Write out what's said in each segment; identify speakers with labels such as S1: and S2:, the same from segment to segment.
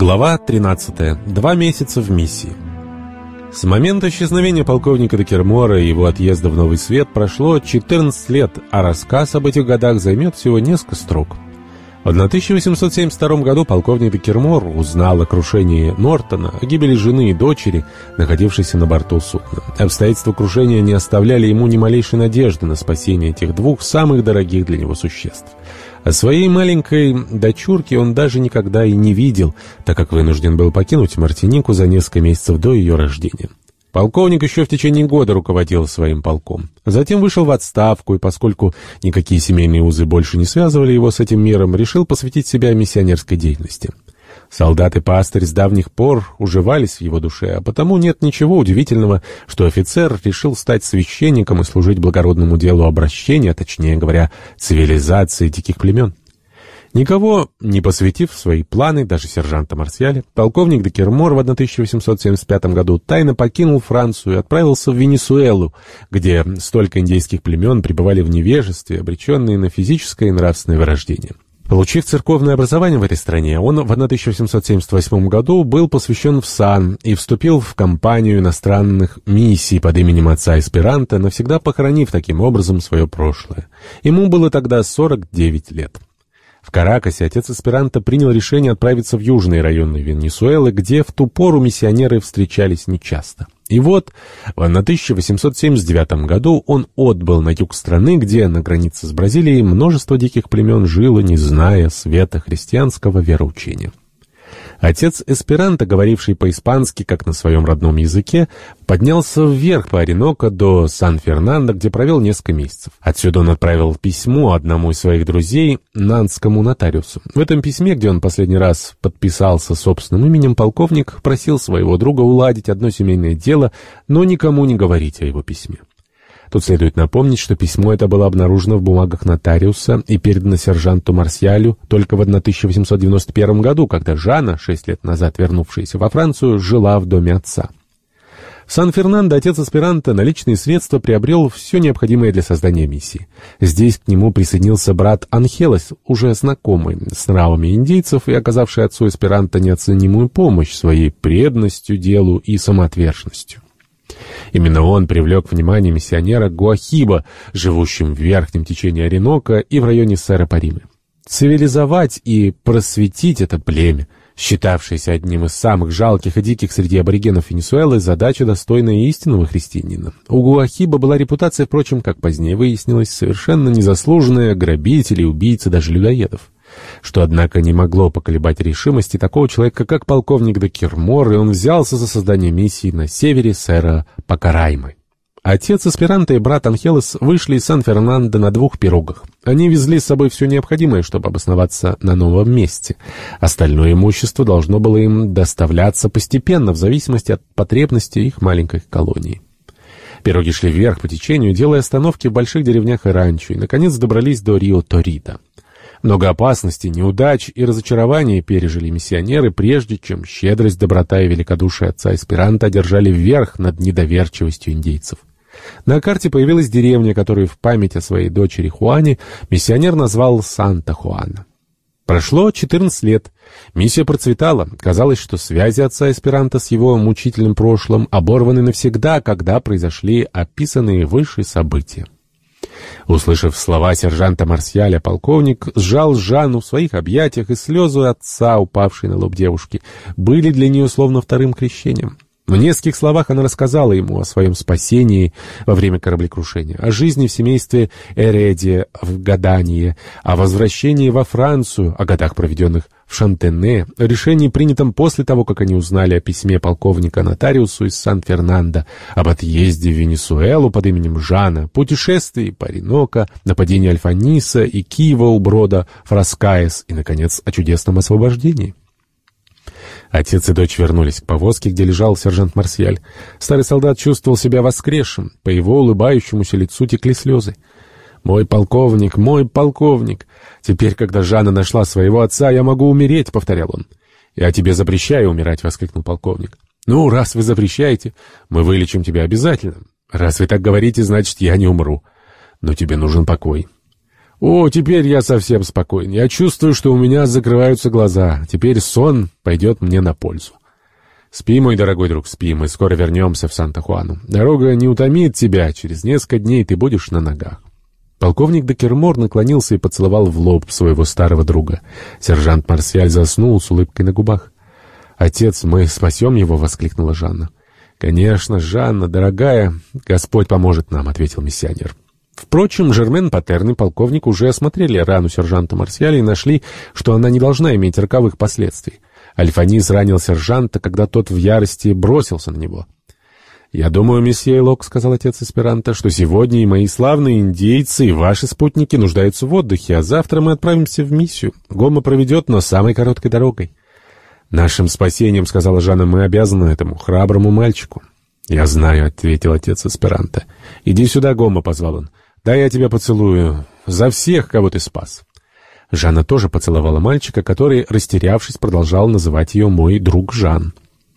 S1: Глава 13. Два месяца в миссии. С момента исчезновения полковника Декермора и его отъезда в Новый Свет прошло 14 лет, а рассказ об этих годах займет всего несколько строк. В 1872 году полковник Декермор узнал о крушении Нортона, о гибели жены и дочери, находившейся на борту судна. Обстоятельства крушения не оставляли ему ни малейшей надежды на спасение этих двух самых дорогих для него существ. О своей маленькой дочурке он даже никогда и не видел, так как вынужден был покинуть Мартинику за несколько месяцев до ее рождения. Полковник еще в течение года руководил своим полком. Затем вышел в отставку, и поскольку никакие семейные узы больше не связывали его с этим миром, решил посвятить себя миссионерской деятельности. Солдат и пастырь с давних пор уживались в его душе, а потому нет ничего удивительного, что офицер решил стать священником и служить благородному делу обращения, точнее говоря, цивилизации диких племен. Никого не посвятив свои планы, даже сержанта Марсиаля, полковник Декермор в 1875 году тайно покинул Францию и отправился в Венесуэлу, где столько индейских племен пребывали в невежестве, обреченные на физическое и нравственное вырождение. Получив церковное образование в этой стране, он в 1878 году был посвящен в сан и вступил в кампанию иностранных миссий под именем отца Эсперанто, навсегда похоронив таким образом свое прошлое. Ему было тогда 49 лет. В Каракасе отец Эсперанто принял решение отправиться в южные районы Венесуэлы, где в ту пору миссионеры встречались нечасто. И вот в 1879 году он отбыл на юг страны, где на границе с Бразилией множество диких племен жило, не зная света христианского вероучения. Отец Эсперанто, говоривший по-испански, как на своем родном языке, поднялся вверх по Ореноко до Сан-Фернандо, где провел несколько месяцев. Отсюда он отправил письмо одному из своих друзей, нанскому нотариусу. В этом письме, где он последний раз подписался собственным именем, полковник просил своего друга уладить одно семейное дело, но никому не говорить о его письме. Тут следует напомнить, что письмо это было обнаружено в бумагах нотариуса и передано сержанту Марсиалю только в 1891 году, когда Жанна, шесть лет назад вернувшаяся во Францию, жила в доме отца. Сан-Фернандо отец аспиранта на личные средства приобрел все необходимое для создания миссии. Здесь к нему присоединился брат Анхелос, уже знакомый с нравами индейцев и оказавший отцу аспиранта неоценимую помощь своей преданностью делу и самоотверженностью. Именно он привлек внимание миссионера Гуахиба, живущим в верхнем течении Оренока и в районе Сара-Паримы. Цивилизовать и просветить это племя, считавшееся одним из самых жалких и диких среди аборигенов Венесуэлы, задача достойная истинного христианина. У Гуахиба была репутация, впрочем, как позднее выяснилось, совершенно незаслуженная грабителей, убийцы, даже людоедов что, однако, не могло поколебать решимости такого человека, как полковник Декермор, и он взялся за создание миссии на севере сэра Пакараймы. Отец Эсперанто и брат Анхелес вышли из Сан-Фернандо на двух пирогах. Они везли с собой все необходимое, чтобы обосноваться на новом месте. Остальное имущество должно было им доставляться постепенно, в зависимости от потребностей их маленькой колонии. Пироги шли вверх по течению, делая остановки в больших деревнях и ранчо, и, наконец, добрались до Рио-Торита. Много опасностей, неудач и разочарований пережили миссионеры, прежде чем щедрость, доброта и великодушие отца Эсперанто одержали вверх над недоверчивостью индейцев. На карте появилась деревня, которую в память о своей дочери Хуане миссионер назвал Санта-Хуана. Прошло 14 лет. Миссия процветала. Казалось, что связи отца Эсперанто с его мучительным прошлым оборваны навсегда, когда произошли описанные выше события. Услышав слова сержанта Марсиаля, полковник сжал Жанну в своих объятиях, и слезы отца, упавшие на лоб девушки, были для нее словно вторым крещением. В нескольких словах она рассказала ему о своем спасении во время кораблекрушения, о жизни в семействе Эреди в Гадании, о возвращении во Францию, о годах, проведенных в Шантене, о решении, принятом после того, как они узнали о письме полковника нотариусу из Сан-Фернандо, об отъезде в Венесуэлу под именем Жана, путешествии по Ринока, нападении Альфаниса и Киева у брода Фраскаес и, наконец, о чудесном освобождении. Отец и дочь вернулись к повозке, где лежал сержант Марсиаль. Старый солдат чувствовал себя воскресшим. По его улыбающемуся лицу текли слезы. «Мой полковник, мой полковник! Теперь, когда Жанна нашла своего отца, я могу умереть», — повторял он. «Я тебе запрещаю умирать», — воскликнул полковник. «Ну, раз вы запрещаете, мы вылечим тебя обязательно. Раз вы так говорите, значит, я не умру. Но тебе нужен покой». «О, теперь я совсем спокоен. Я чувствую, что у меня закрываются глаза. Теперь сон пойдет мне на пользу». «Спи, мой дорогой друг, спи. Мы скоро вернемся в Санта-Хуану. Дорога не утомит тебя. Через несколько дней ты будешь на ногах». Полковник Декермор наклонился и поцеловал в лоб своего старого друга. Сержант Марсиаль заснул с улыбкой на губах. «Отец, мы спасем его!» — воскликнула Жанна. «Конечно, Жанна, дорогая, Господь поможет нам», — ответил миссионер. Впрочем, Жермен Патерн и полковник уже осмотрели рану сержанта Марсиаля и нашли, что она не должна иметь роковых последствий. Альфанис ранил сержанта, когда тот в ярости бросился на него. «Я думаю, месье Лок, — сказал отец Эсперанто, — что сегодня и мои славные индейцы, и ваши спутники нуждаются в отдыхе, а завтра мы отправимся в миссию. Гома проведет, но самой короткой дорогой». «Нашим спасением, — сказала Жанна, — мы обязаны этому храброму мальчику». «Я знаю», — ответил отец Эсперанто. «Иди сюда, Гома», — позвал он. «Да я тебя поцелую. За всех, кого ты спас». Жанна тоже поцеловала мальчика, который, растерявшись, продолжал называть ее «мой друг Жан».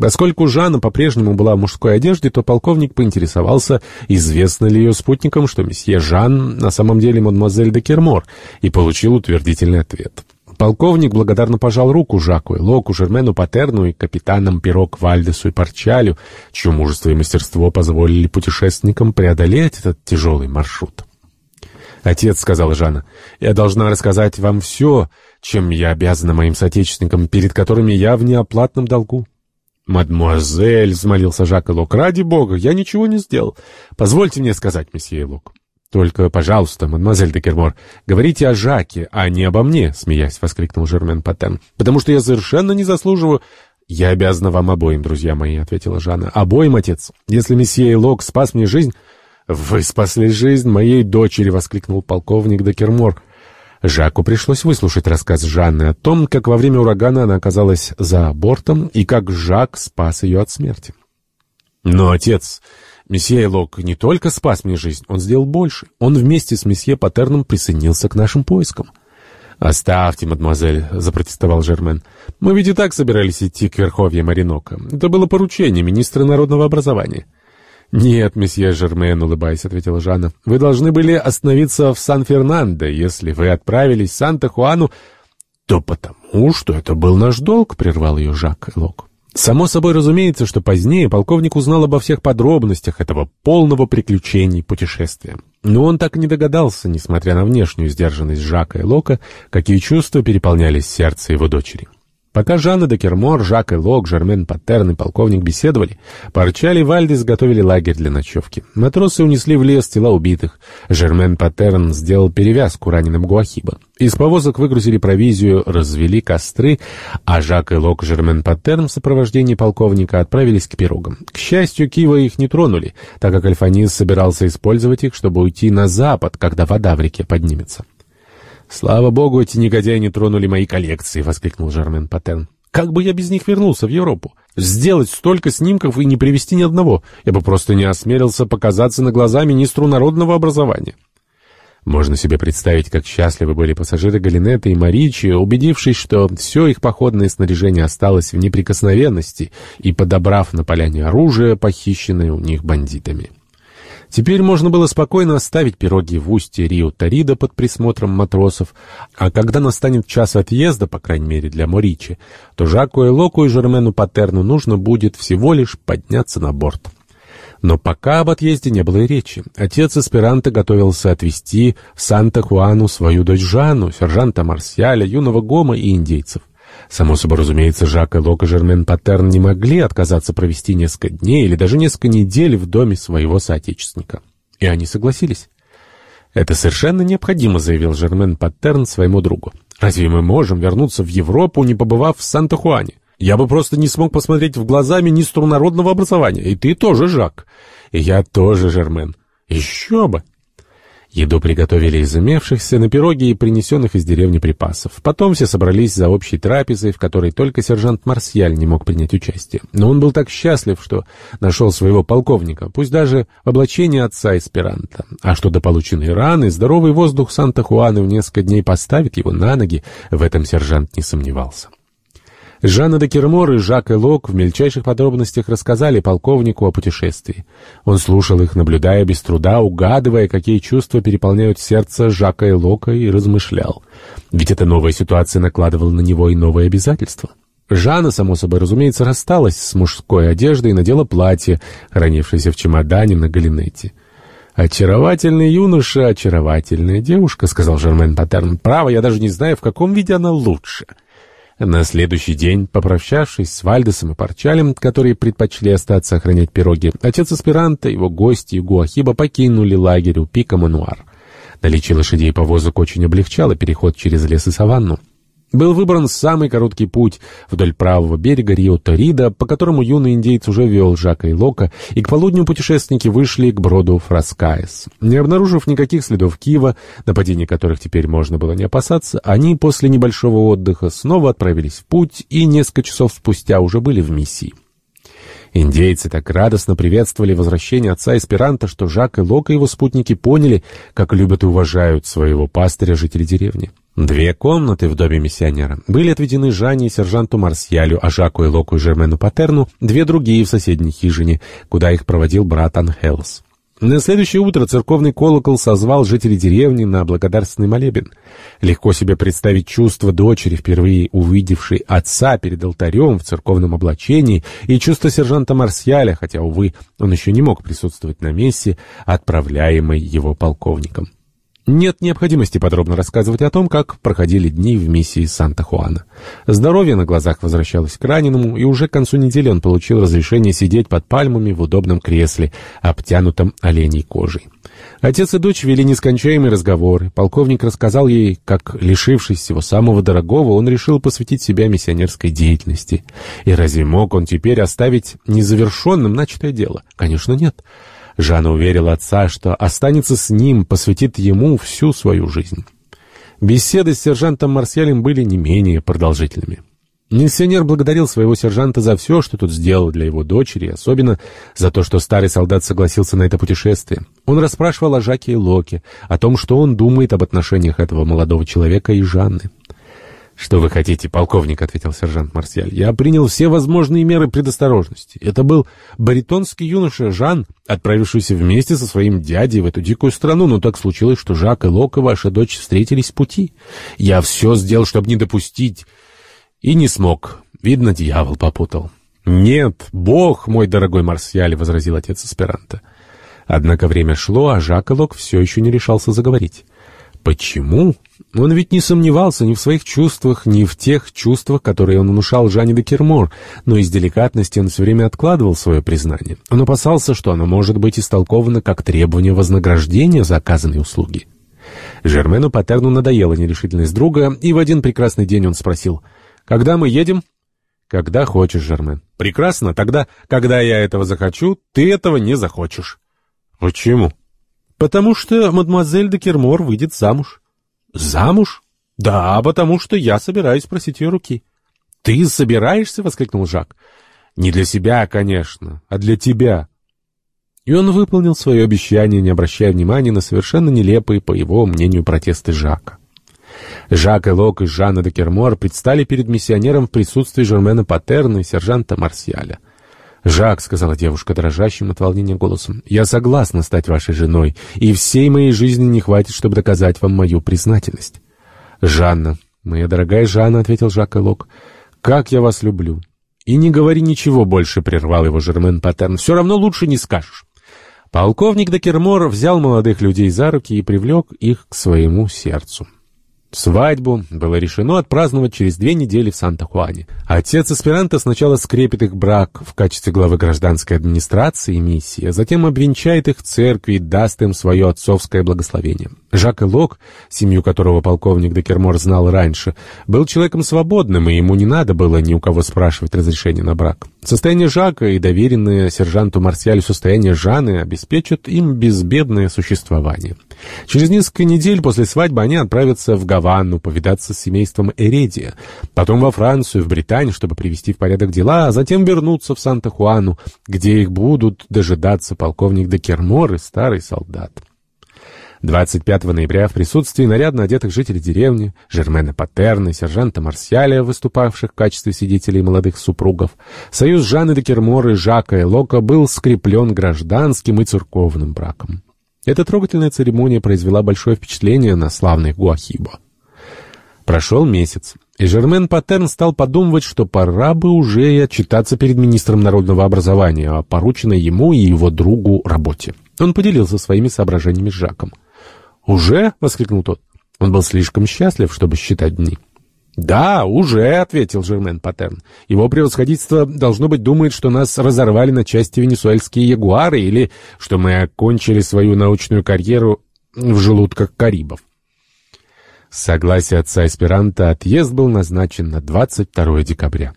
S1: Поскольку Жанна по-прежнему была в мужской одежде, то полковник поинтересовался, известно ли ее спутникам, что месье Жан на самом деле мадемуазель де Кермор, и получил утвердительный ответ. Полковник благодарно пожал руку Жаку и Локу, Жермену Патерну и капитанам Пирог Вальдесу и Парчалю, чье мужество и мастерство позволили путешественникам преодолеть этот тяжелый маршрут. «Отец», — сказала Жанна, — «я должна рассказать вам все, чем я обязана моим соотечественникам, перед которыми я в неоплатном долгу». «Мадемуазель», — взмолился Жак и Лок, — «ради бога, я ничего не сделал. Позвольте мне сказать, месье Лок». «Только, пожалуйста, мадемуазель де Кермор, говорите о Жаке, а не обо мне», — смеясь воскликнул Жермен Патен. «Потому что я совершенно не заслуживаю...» «Я обязана вам обоим, друзья мои», — ответила Жанна. «Обоим, отец. Если месье Лок спас мне жизнь...» «Вы спасли жизнь моей дочери!» — воскликнул полковник де Кермор. Жаку пришлось выслушать рассказ Жанны о том, как во время урагана она оказалась за бортом и как Жак спас ее от смерти. «Но, отец...» Месье Лок не только спас мне жизнь, он сделал больше. Он вместе с месье Патерном присоединился к нашим поискам. «Оставьте, мадемуазель», — запротестовал Жермен. «Мы ведь и так собирались идти к Верховье Маринока. Это было поручение министра народного образования». «Нет, месье Жермен», — улыбаясь, ответила Жанна. «Вы должны были остановиться в Сан-Фернандо. Если вы отправились в Санта-Хуану, то потому, что это был наш долг», — прервал ее Жак Лок. Само собой разумеется, что позднее полковник узнал обо всех подробностях этого полного приключений путешествия. Но он так и не догадался, несмотря на внешнюю сдержанность Жака и Лока, какие чувства переполнялись сердце его дочери. Пока Жанна де Кермор, Жак и Лок, Жермен Паттерн и полковник беседовали, Парчали и Вальдис готовили лагерь для ночевки. Матросы унесли в лес тела убитых. Жермен Паттерн сделал перевязку раненым Гуахиба. Из повозок выгрузили провизию, развели костры, а Жак и Лок Жермен Паттерн в сопровождении полковника отправились к пирогам. К счастью, Кива их не тронули, так как Альфанис собирался использовать их, чтобы уйти на запад, когда вода в реке поднимется. «Слава богу, эти негодяи не тронули мои коллекции!» — воскликнул Жермен Патен. «Как бы я без них вернулся в Европу? Сделать столько снимков и не привести ни одного. Я бы просто не осмелился показаться на глаза министру народного образования». Можно себе представить, как счастливы были пассажиры Галинета и Маричи, убедившись, что все их походное снаряжение осталось в неприкосновенности и подобрав на поляне оружие, похищенное у них бандитами. Теперь можно было спокойно оставить пироги в устье Рио-Тарида под присмотром матросов, а когда настанет час отъезда, по крайней мере для Моричи, то Жаку и Локу и Жермену Патерну нужно будет всего лишь подняться на борт. Но пока об отъезде не было и речи. Отец Эсперанто готовился отвезти в Санта-Хуану свою дочь Жанну, сержанта Марсиаля, юного Гома и индейцев. Само собой разумеется, Жак и Лок и Жермен Паттерн не могли отказаться провести несколько дней или даже несколько недель в доме своего соотечественника. И они согласились. «Это совершенно необходимо», — заявил Жермен Паттерн своему другу. «Разве мы можем вернуться в Европу, не побывав в Санта-Хуане? Я бы просто не смог посмотреть в глаза министру народного образования. И ты тоже, Жак. И я тоже, Жермен. Еще бы!» Еду приготовили из имевшихся на пироге и принесенных из деревни припасов. Потом все собрались за общей трапезой, в которой только сержант Марсиаль не мог принять участие. Но он был так счастлив, что нашел своего полковника, пусть даже в облачении отца эсперанто. А что до полученной раны, здоровый воздух Санта-Хуаны в несколько дней поставит его на ноги, в этом сержант не сомневался. Жанна де Кермор и Жак Элок в мельчайших подробностях рассказали полковнику о путешествии. Он слушал их, наблюдая без труда, угадывая, какие чувства переполняют сердце Жака Элока, и размышлял. Ведь эта новая ситуация накладывала на него и новые обязательства. Жанна, само собой разумеется, рассталась с мужской одеждой и надела платье, хранившееся в чемодане на галинете. «Очаровательный юноша, очаровательная девушка», — сказал Жермен Паттерн. «Право, я даже не знаю, в каком виде она лучше». На следующий день, попрощавшись с Вальдесом и Парчалем, которые предпочли остаться охранять пироги, отец аспиранта, его гости и Гуахиба покинули лагерь у пика Мануар. Наличие лошадей и повозок очень облегчало переход через лес и саванну. Был выбран самый короткий путь вдоль правого берега Рио-Торида, по которому юный индейец уже вел Жака и Лока, и к полудню путешественники вышли к броду Фраскаес. Не обнаружив никаких следов Киева, нападений которых теперь можно было не опасаться, они после небольшого отдыха снова отправились в путь и несколько часов спустя уже были в миссии. Индейцы так радостно приветствовали возвращение отца Эсперанто, что Жак и Лок и его спутники поняли, как любят и уважают своего пастыря жители деревни. Две комнаты в доме миссионера были отведены Жанне и сержанту Марсьялю, а Жаку и Локу и Жермену Патерну, две другие в соседней хижине, куда их проводил брат Анхелс. На следующее утро церковный колокол созвал жителей деревни на благодарственный молебен. Легко себе представить чувство дочери, впервые увидевшей отца перед алтарем в церковном облачении, и чувство сержанта Марсиаля, хотя, увы, он еще не мог присутствовать на мессе, отправляемой его полковником. Нет необходимости подробно рассказывать о том, как проходили дни в миссии Санта-Хуана. Здоровье на глазах возвращалось к раненому, и уже к концу недели он получил разрешение сидеть под пальмами в удобном кресле, обтянутом оленей кожей. Отец и дочь вели нескончаемые разговоры. Полковник рассказал ей, как, лишившись всего самого дорогого, он решил посвятить себя миссионерской деятельности. И разве мог он теперь оставить незавершенным начатое дело? Конечно, нет. Жанна уверила отца, что останется с ним, посвятит ему всю свою жизнь. Беседы с сержантом Марселем были не менее продолжительными. Миссионер благодарил своего сержанта за все, что тот сделал для его дочери, особенно за то, что старый солдат согласился на это путешествие. Он расспрашивал о Жаке и Локе, о том, что он думает об отношениях этого молодого человека и Жанны. «Что вы хотите, полковник?» — ответил сержант Марсиаль. «Я принял все возможные меры предосторожности. Это был баритонский юноша Жан, отправившийся вместе со своим дядей в эту дикую страну, но так случилось, что Жак и Лок и ваша дочь встретились в пути. Я все сделал, чтобы не допустить, и не смог. Видно, дьявол попутал». «Нет, бог, мой дорогой Марсиаль», — возразил отец Эсперанто. Однако время шло, а Жак и Лок все еще не решался заговорить. Почему? Он ведь не сомневался ни в своих чувствах, ни в тех чувствах, которые он внушал Жанне де Кермор, но из деликатности он все время откладывал свое признание. Он опасался, что оно может быть истолковано как требование вознаграждения за оказанные услуги. Жермену Патерну надоела нерешительность друга, и в один прекрасный день он спросил, «Когда мы едем?» «Когда хочешь, Жермен». «Прекрасно, тогда, когда я этого захочу, ты этого не захочешь». «Почему?» «Потому что мадемуазель де Кермор выйдет замуж». «Замуж?» «Да, потому что я собираюсь просить ее руки». «Ты собираешься?» — воскликнул Жак. «Не для себя, конечно, а для тебя». И он выполнил свое обещание, не обращая внимания на совершенно нелепые, по его мнению, протесты Жака. Жак Элок и Жанна де Кермор предстали перед миссионером в присутствии Жермена Патерна и сержанта Марсиаля. «Жак», — сказала девушка дрожащим от волнения голосом, — «я согласна стать вашей женой, и всей моей жизни не хватит, чтобы доказать вам мою признательность». «Жанна, моя дорогая Жанна», — ответил Жак Элок, — «как я вас люблю». «И не говори ничего больше», — прервал его Жермен Паттерн, — «все равно лучше не скажешь». Полковник Декермор взял молодых людей за руки и привлек их к своему сердцу. Свадьбу было решено отпраздновать через две недели в Санта-Хуане. Отец аспиранта сначала скрепит их брак в качестве главы гражданской администрации и миссии, а затем обвенчает их в церкви и даст им свое отцовское благословение. Жак Элок, семью которого полковник Декермор знал раньше, был человеком свободным, и ему не надо было ни у кого спрашивать разрешения на брак. Состояние Жака и доверенное сержанту Марсиалю состояние Жанны обеспечат им безбедное существование. Через несколько недель после свадьбы они отправятся в Гавану повидаться с семейством Эредия, потом во Францию, в Британию, чтобы привести в порядок дела, а затем вернуться в Санта-Хуану, где их будут дожидаться полковник Декермор и старый солдат. 25 ноября в присутствии нарядно одетых жителей деревни, Жермена Патерна и сержанта Марсиаля, выступавших в качестве свидетелей молодых супругов, союз Жанны де Кермор и Жака и Лока был скреплен гражданским и церковным браком. Эта трогательная церемония произвела большое впечатление на славных Гуахибо. Прошел месяц, и Жермен Паттерн стал подумывать, что пора бы уже и отчитаться перед министром народного образования о порученной ему и его другу работе. Он поделился своими соображениями с Жаком. «Уже?» — воскликнул тот. Он был слишком счастлив, чтобы считать дни. «Да, уже», — ответил Жермен Паттерн. «Его превосходительство, должно быть, думает, что нас разорвали на части венесуэльские ягуары или что мы окончили свою научную карьеру в желудках карибов». Согласие отца Эсперанто отъезд был назначен на 22 декабря.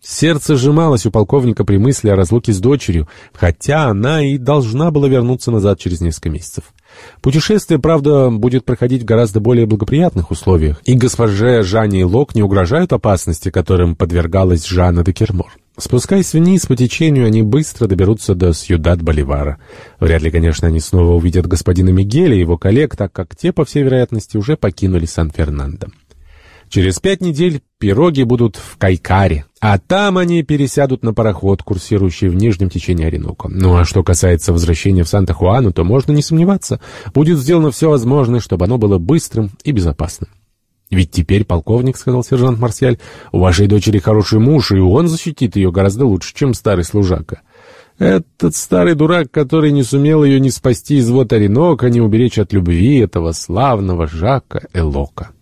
S1: Сердце сжималось у полковника при мысли о разлуке с дочерью, хотя она и должна была вернуться назад через несколько месяцев. Путешествие, правда, будет проходить в гораздо более благоприятных условиях, и госпоже Жанне Лок не угрожают опасности, которым подвергалась Жанна де Кермор. Спускаясь вниз по течению, они быстро доберутся до Сьюдад-Боливара. Вряд ли, конечно, они снова увидят господина Мигеля и его коллег, так как те, по всей вероятности, уже покинули Сан-Фернандо. Через пять недель пироги будут в Кайкаре, а там они пересядут на пароход, курсирующий в нижнем течении Ореноко. Ну а что касается возвращения в Санта-Хуану, то можно не сомневаться, будет сделано все возможное, чтобы оно было быстрым и безопасным. «Ведь теперь, полковник, — сказал сержант Марсиаль, — у вашей дочери хороший муж, и он защитит ее гораздо лучше, чем старый служака. Этот старый дурак, который не сумел ее ни спасти из вот Оренока, ни уберечь от любви этого славного Жака Элока».